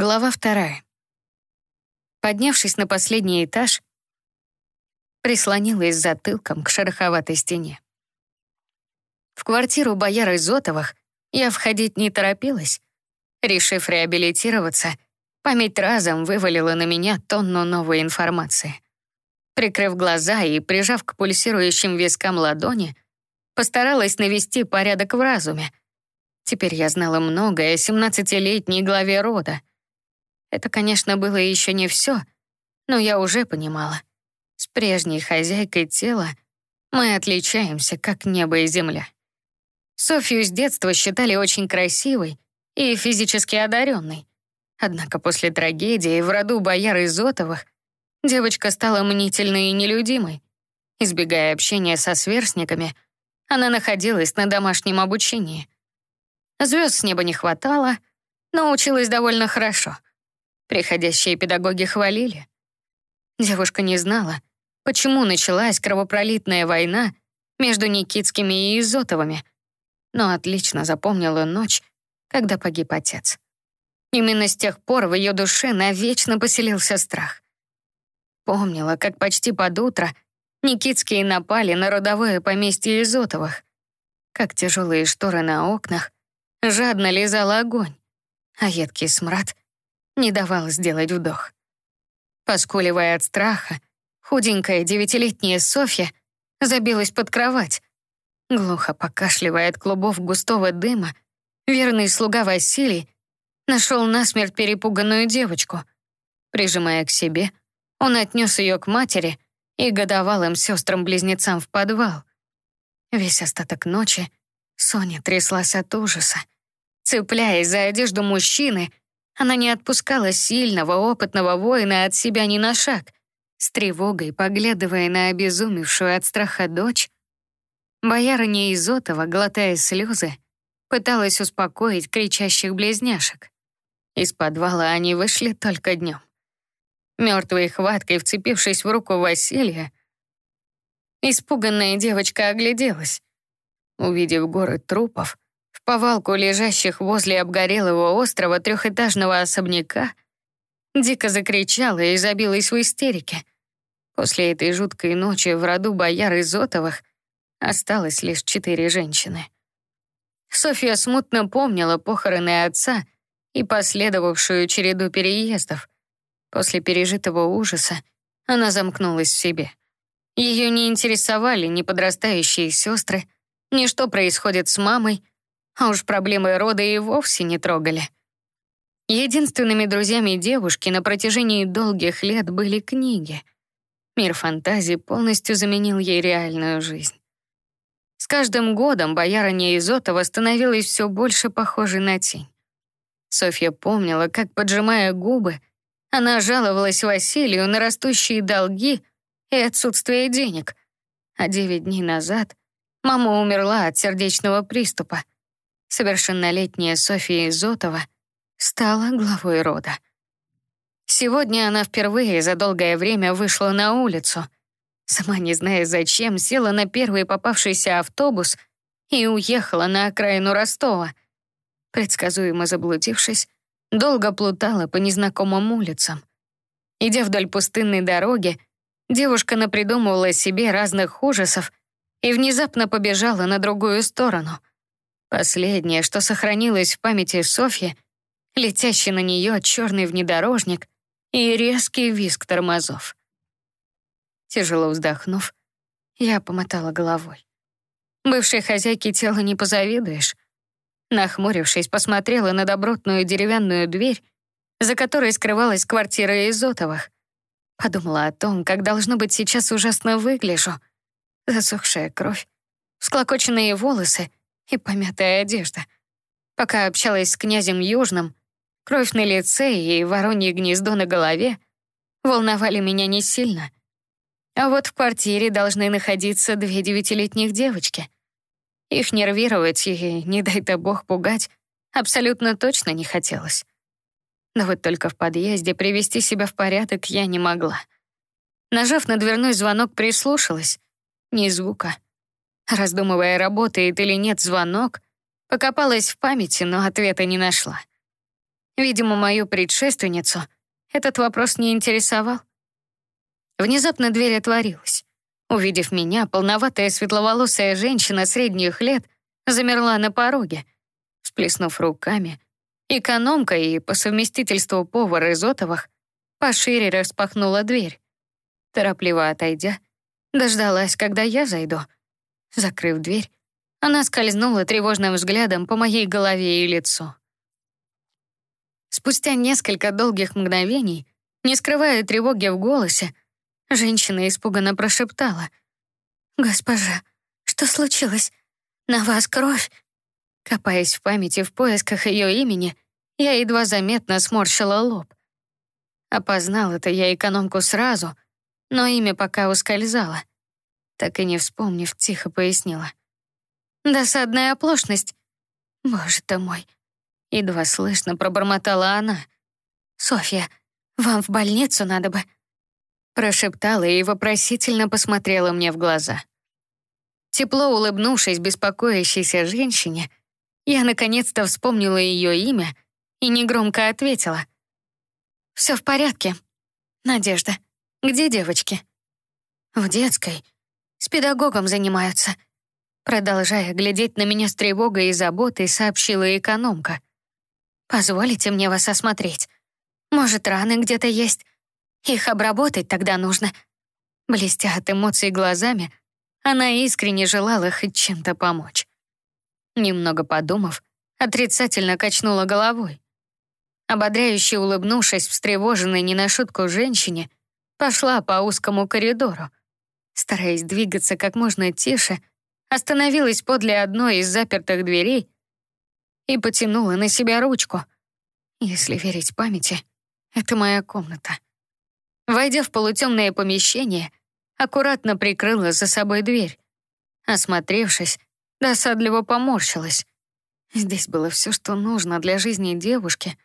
Глава вторая. Поднявшись на последний этаж, прислонилась затылком к шероховатой стене. В квартиру бояр Изотовых я входить не торопилась. Решив реабилитироваться, память разом вывалила на меня тонну новой информации. Прикрыв глаза и прижав к пульсирующим вискам ладони, постаралась навести порядок в разуме. Теперь я знала многое о 17-летней главе рода — это, конечно, было еще не все, но я уже понимала. С прежней хозяйкой тела мы отличаемся, как небо и земля. Софью с детства считали очень красивой и физически одаренной. Однако после трагедии в роду бояр Изотовых девочка стала мнительной и нелюдимой. Избегая общения со сверстниками, она находилась на домашнем обучении. Звезд с неба не хватало, но училась довольно хорошо — Приходящие педагоги хвалили. Девушка не знала, почему началась кровопролитная война между Никитскими и Изотовыми, но отлично запомнила ночь, когда погиб отец. Именно с тех пор в ее душе навечно поселился страх. Помнила, как почти под утро Никитские напали на родовое поместье Изотовых, как тяжелые шторы на окнах жадно лизал огонь, а едкий смрад не давал сделать вдох. Поскуливая от страха, худенькая девятилетняя Софья забилась под кровать. Глухо покашливая от клубов густого дыма, верный слуга Василий нашел насмерть перепуганную девочку. Прижимая к себе, он отнес ее к матери и годовалым сестрам-близнецам в подвал. Весь остаток ночи Соня тряслась от ужаса. Цепляясь за одежду мужчины, она не отпускала сильного, опытного воина от себя ни на шаг, с тревогой поглядывая на обезумевшую от страха дочь. Боярыня Изотова, глотая слезы, пыталась успокоить кричащих близняшек. Из подвала они вышли только днем. Мертвой хваткой, вцепившись в руку Василия, испуганная девочка огляделась. Увидев горы трупов, повалку лежащих возле обгорелого острова трехэтажного особняка, дико закричала и забилась в истерике. После этой жуткой ночи в роду бояр Изотовых осталось лишь четыре женщины. Софья смутно помнила похороны отца и последовавшую череду переездов. После пережитого ужаса она замкнулась в себе. Ее не интересовали ни подрастающие сестры, ни что происходит с мамой, а уж проблемы рода и вовсе не трогали. Единственными друзьями девушки на протяжении долгих лет были книги. Мир фантазии полностью заменил ей реальную жизнь. С каждым годом боярыня Изотова становилась все больше похожей на тень. Софья помнила, как, поджимая губы, она жаловалась Василию на растущие долги и отсутствие денег. А девять дней назад мама умерла от сердечного приступа совершеннолетняя София Изотова стала главой рода. Сегодня она впервые за долгое время вышла на улицу. Сама не зная зачем, села на первый попавшийся автобус и уехала на окраину Ростова. Предсказуемо заблудившись, долго плутала по незнакомым улицам. Идя вдоль пустынной дороги, девушка напридумывала себе разных ужасов и внезапно побежала на другую сторону — Последнее, что сохранилось в памяти Софьи, летящий на нее черный внедорожник и резкий визг тормозов. Тяжело вздохнув, я помотала головой. Бывшей хозяйке тела не позавидуешь. Нахмурившись, посмотрела на добротную деревянную дверь, за которой скрывалась квартира Изотовых. Подумала о том, как должно быть сейчас ужасно выгляжу. Засохшая кровь, всклокоченные волосы — и помятая одежда. Пока общалась с князем Южным, кровь на лице и воронье гнездо на голове волновали меня не сильно. А вот в квартире должны находиться две девятилетних девочки. Их нервировать и, не дай-то бог, пугать абсолютно точно не хотелось. Но вот только в подъезде привести себя в порядок я не могла. Нажав на дверной звонок, прислушалась. Ни звука. Раздумывая, работает или нет звонок, покопалась в памяти, но ответа не нашла. Видимо, мою предшественницу этот вопрос не интересовал. Внезапно дверь отворилась. Увидев меня, полноватая светловолосая женщина средних лет замерла на пороге, всплеснув руками. Экономка и по совместительству повар Изотовых пошире распахнула дверь. Торопливо отойдя, дождалась, когда я зайду. Закрыв дверь, она скользнула тревожным взглядом по моей голове и лицу. Спустя несколько долгих мгновений, не скрывая тревоги в голосе, женщина испуганно прошептала. «Госпожа, что случилось? На вас кровь?» Копаясь в памяти в поисках ее имени, я едва заметно сморщила лоб. Опознал это я экономку сразу, но имя пока ускользало. Так и не вспомнив, тихо пояснила. «Досадная оплошность. Боже ты мой!» Едва слышно пробормотала она. «Софья, вам в больницу надо бы...» Прошептала и вопросительно посмотрела мне в глаза. Тепло улыбнувшись беспокоящейся женщине, я наконец-то вспомнила ее имя и негромко ответила. «Все в порядке. Надежда, где девочки?» «В детской. С педагогом занимаются». Продолжая глядеть на меня с тревогой и заботой, сообщила экономка. «Позволите мне вас осмотреть? Может, раны где-то есть? Их обработать тогда нужно». Блестя от эмоций глазами, она искренне желала хоть чем-то помочь. Немного подумав, отрицательно качнула головой. Ободряюще улыбнувшись встревоженной не на шутку женщине, пошла по узкому коридору. Стараясь двигаться как можно тише, остановилась подле одной из запертых дверей и потянула на себя ручку. Если верить памяти, это моя комната. Войдя в полутемное помещение, аккуратно прикрыла за собой дверь. Осмотревшись, досадливо поморщилась. Здесь было все, что нужно для жизни девушки.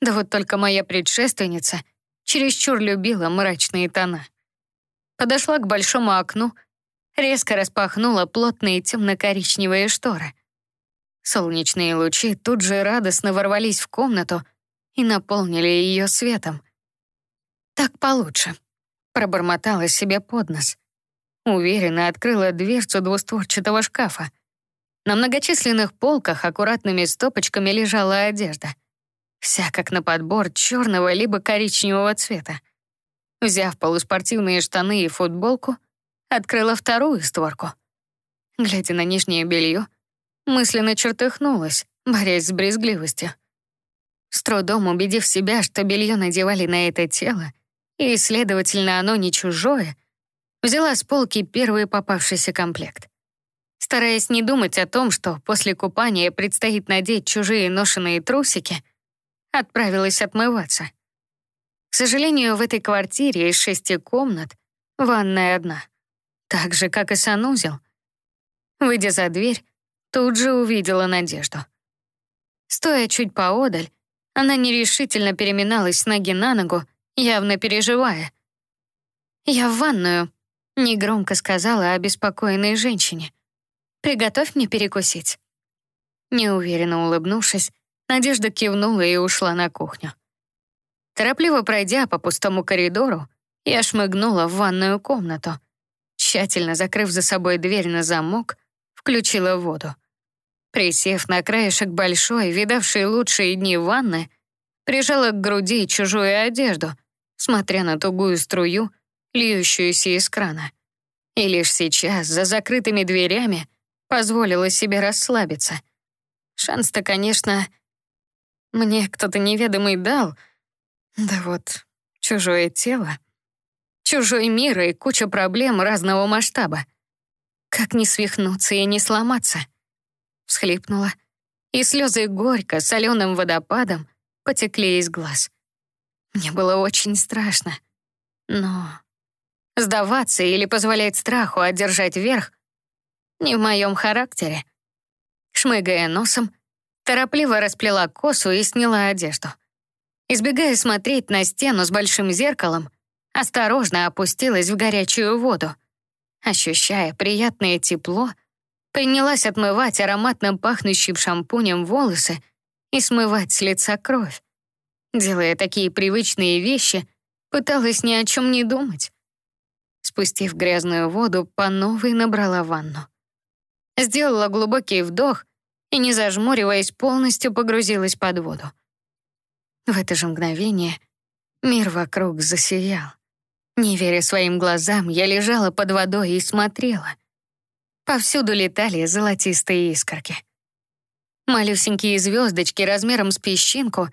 Да вот только моя предшественница чересчур любила мрачные тона. Подошла к большому окну, резко распахнула плотные темно-коричневые шторы. Солнечные лучи тут же радостно ворвались в комнату и наполнили ее светом. «Так получше», — пробормотала себе под нос. Уверенно открыла дверцу двустворчатого шкафа. На многочисленных полках аккуратными стопочками лежала одежда. Вся как на подбор черного либо коричневого цвета. Взяв полуспортивные штаны и футболку, открыла вторую створку. Глядя на нижнее белье, мысленно чертыхнулась, борясь с брезгливостью. С трудом убедив себя, что белье надевали на это тело, и, следовательно, оно не чужое, взяла с полки первый попавшийся комплект. Стараясь не думать о том, что после купания предстоит надеть чужие ношеные трусики, отправилась отмываться. К сожалению, в этой квартире из шести комнат ванная одна, так же, как и санузел. Выйдя за дверь, тут же увидела Надежду. Стоя чуть поодаль, она нерешительно переминалась с ноги на ногу, явно переживая. «Я в ванную», — негромко сказала обеспокоенной женщине. Приготовь мне перекусить». Неуверенно улыбнувшись, Надежда кивнула и ушла на кухню. Торопливо пройдя по пустому коридору, я шмыгнула в ванную комнату. Тщательно закрыв за собой дверь на замок, включила воду. Присев на краешек большой, видавшей лучшие дни ванны, прижала к груди чужую одежду, смотря на тугую струю, льющуюся из крана. И лишь сейчас, за закрытыми дверями, позволила себе расслабиться. Шанс-то, конечно, мне кто-то неведомый дал. Да вот, чужое тело, чужой мир и куча проблем разного масштаба. Как не свихнуться и не сломаться? Всхлипнула, и слезы горько, соленым водопадом потекли из глаз. Мне было очень страшно. Но сдаваться или позволять страху одержать верх не в моем характере. Шмыгая носом, торопливо расплела косу и сняла одежду. Избегая смотреть на стену с большим зеркалом, осторожно опустилась в горячую воду. Ощущая приятное тепло, принялась отмывать ароматным пахнущим шампунем волосы и смывать с лица кровь. делая такие привычные вещи, пыталась ни о чем не думать. Спустив грязную воду, по новой набрала ванну. Сделала глубокий вдох и, не зажмуриваясь, полностью погрузилась под воду. В это же мгновение мир вокруг засиял. Не веря своим глазам, я лежала под водой и смотрела. Повсюду летали золотистые искорки. Малюсенькие звездочки размером с песчинку,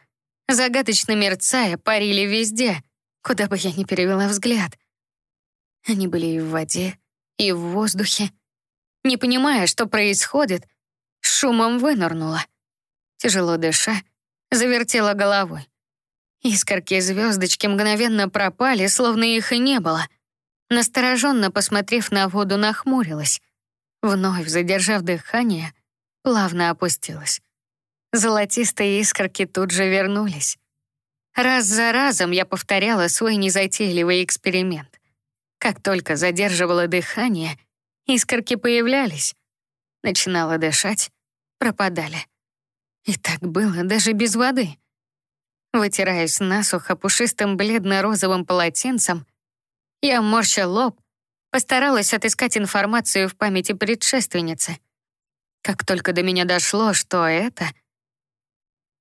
загадочно мерцая, парили везде, куда бы я ни перевела взгляд. Они были и в воде, и в воздухе. Не понимая, что происходит, шумом вынырнула. Тяжело дыша, завертела головой. Искорки звездочки мгновенно пропали, словно их и не было. Настороженно посмотрев на воду, нахмурилась. Вновь, задержав дыхание, плавно опустилась. Золотистые искорки тут же вернулись. Раз за разом я повторяла свой незатейливый эксперимент. Как только задерживала дыхание, искорки появлялись. Начинала дышать, пропадали. И так было даже без воды. Вытираясь насухо пушистым бледно-розовым полотенцем, я морща лоб, постаралась отыскать информацию в памяти предшественницы. Как только до меня дошло, что это...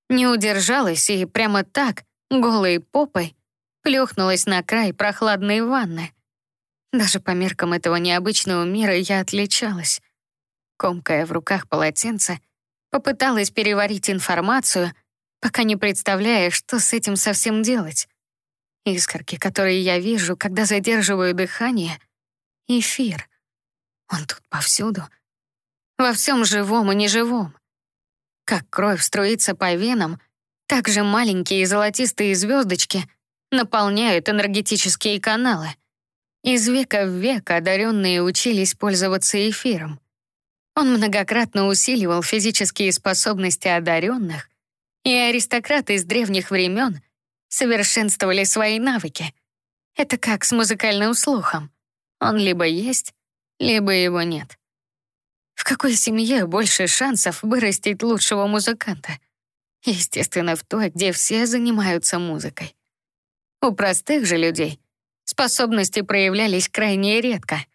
Не удержалась и прямо так, голой попой, плюхнулась на край прохладной ванны. Даже по меркам этого необычного мира я отличалась. Комкая в руках полотенце, попыталась переварить информацию, пока не представляя, что с этим совсем делать. Искорки, которые я вижу, когда задерживаю дыхание — эфир. Он тут повсюду. Во всем живом и неживом. Как кровь струится по венам, так же маленькие золотистые звездочки наполняют энергетические каналы. Из века в век одаренные учились пользоваться эфиром. Он многократно усиливал физические способности одаренных, и аристократы из древних времен совершенствовали свои навыки. Это как с музыкальным слухом. Он либо есть, либо его нет. В какой семье больше шансов вырастить лучшего музыканта? Естественно, в той, где все занимаются музыкой. У простых же людей способности проявлялись крайне редко.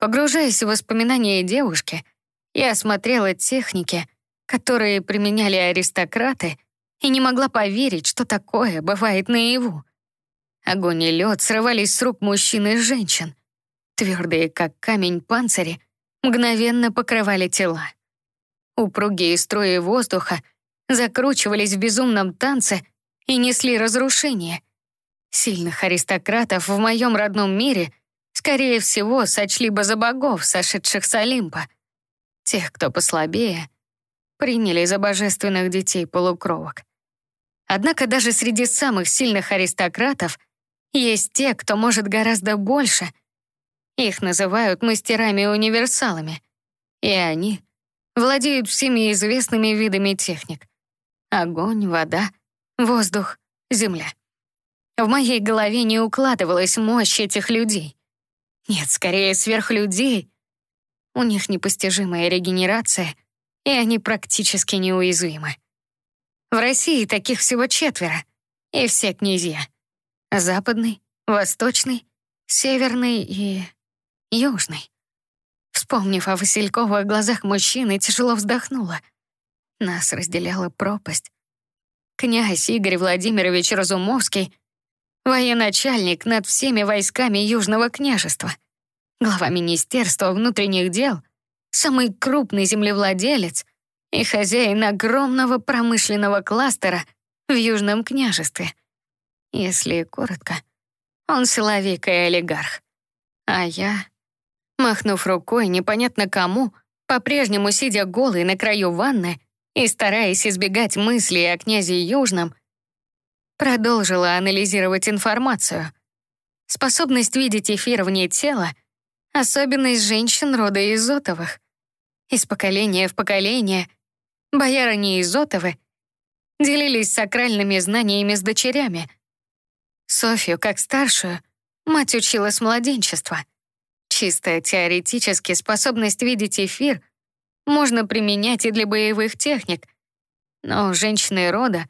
Погружаясь в воспоминания девушки, я осмотрела техники, которые применяли аристократы, и не могла поверить, что такое бывает наяву. Огонь и лед срывались с рук мужчин и женщин. Твердые, как камень панцири, мгновенно покрывали тела. Упругие струи воздуха закручивались в безумном танце и несли разрушение. Сильных аристократов в моем родном мире, скорее всего, сочли бы за богов, сошедших с Олимпа. Тех, кто послабее — приняли за божественных детей полукровок. Однако даже среди самых сильных аристократов есть те, кто может гораздо больше. Их называют мастерами-универсалами. И они владеют всеми известными видами техник. Огонь, вода, воздух, земля. В моей голове не укладывалась мощь этих людей. Нет, скорее сверхлюдей. У них непостижимая регенерация — и они практически неуязвимы. В России таких всего четверо, и все князья. Западный, восточный, северный и южный. Вспомнив о Васильковых глазах мужчины, тяжело вздохнула. Нас разделяла пропасть. Князь Игорь Владимирович Разумовский — военачальник над всеми войсками Южного княжества, глава Министерства внутренних дел — самый крупный землевладелец и хозяин огромного промышленного кластера в Южном княжестве. Если коротко, он силовик и олигарх. А я, махнув рукой непонятно кому, по-прежнему сидя голый на краю ванны и стараясь избегать мыслей о князе Южном, продолжила анализировать информацию. Способность видеть эфир вне тела — Особенность женщин рода Изотовых. Из поколения в поколение боярыни Изотовы делились сакральными знаниями с дочерями. Софью, как старшую, мать учила с младенчества. Чисто теоретически способность видеть эфир можно применять и для боевых техник, но женщины рода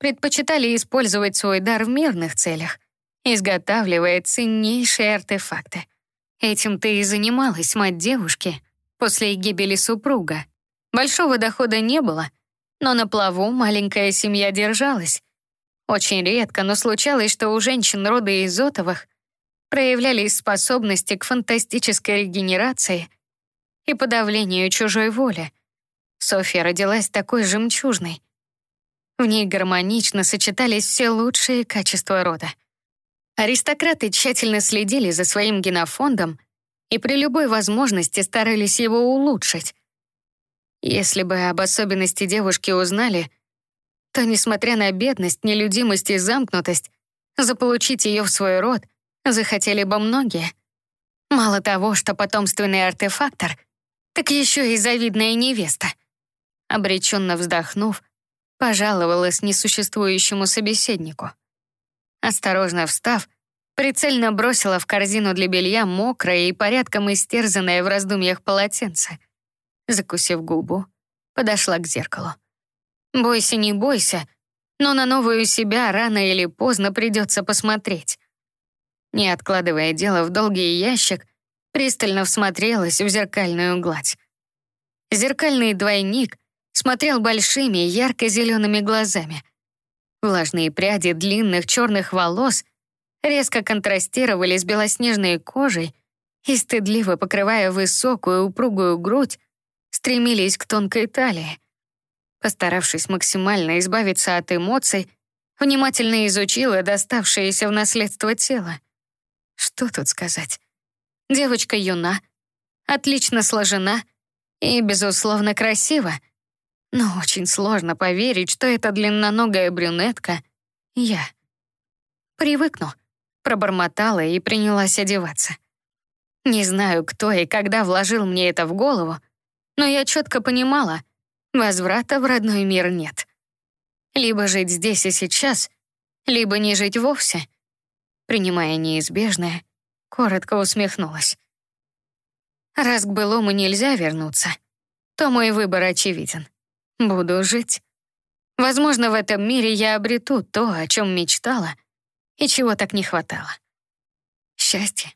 предпочитали использовать свой дар в мирных целях, изготавливая ценнейшие артефакты. Этим ты и занималась, мать девушки, после гибели супруга. Большого дохода не было, но на плаву маленькая семья держалась. Очень редко, но случалось, что у женщин рода Изотовых проявлялись способности к фантастической регенерации и подавлению чужой воли. Софья родилась такой жемчужной. В ней гармонично сочетались все лучшие качества рода. Аристократы тщательно следили за своим генофондом и при любой возможности старались его улучшить. Если бы об особенности девушки узнали, то, несмотря на бедность, нелюдимость и замкнутость, заполучить ее в свой род захотели бы многие. Мало того, что потомственный артефактор, так еще и завидная невеста. Обреченно вздохнув, пожаловалась несуществующему собеседнику. Осторожно встав, прицельно бросила в корзину для белья мокрое и порядком истерзанное в раздумьях полотенце. Закусив губу, подошла к зеркалу. Бойся, не бойся, но на новую себя рано или поздно придется посмотреть. Не откладывая дело в долгий ящик, пристально всмотрелась в зеркальную гладь. Зеркальный двойник смотрел большими ярко-зелеными глазами. Влажные пряди длинных черных волос резко контрастировали с белоснежной кожей и, стыдливо покрывая высокую упругую грудь, стремились к тонкой талии. Постаравшись максимально избавиться от эмоций, внимательно изучила доставшееся в наследство тело. Что тут сказать? Девочка юна, отлично сложена и, безусловно, красива — но очень сложно поверить, что эта длинноногая брюнетка — я. Привыкну, пробормотала и принялась одеваться. Не знаю, кто и когда вложил мне это в голову, но я четко понимала, возврата в родной мир нет. Либо жить здесь и сейчас, либо не жить вовсе. Принимая неизбежное, коротко усмехнулась. Раз к былому нельзя вернуться, то мой выбор очевиден. Буду жить. Возможно, в этом мире я обрету то, о чем мечтала и чего так не хватало. Счастье.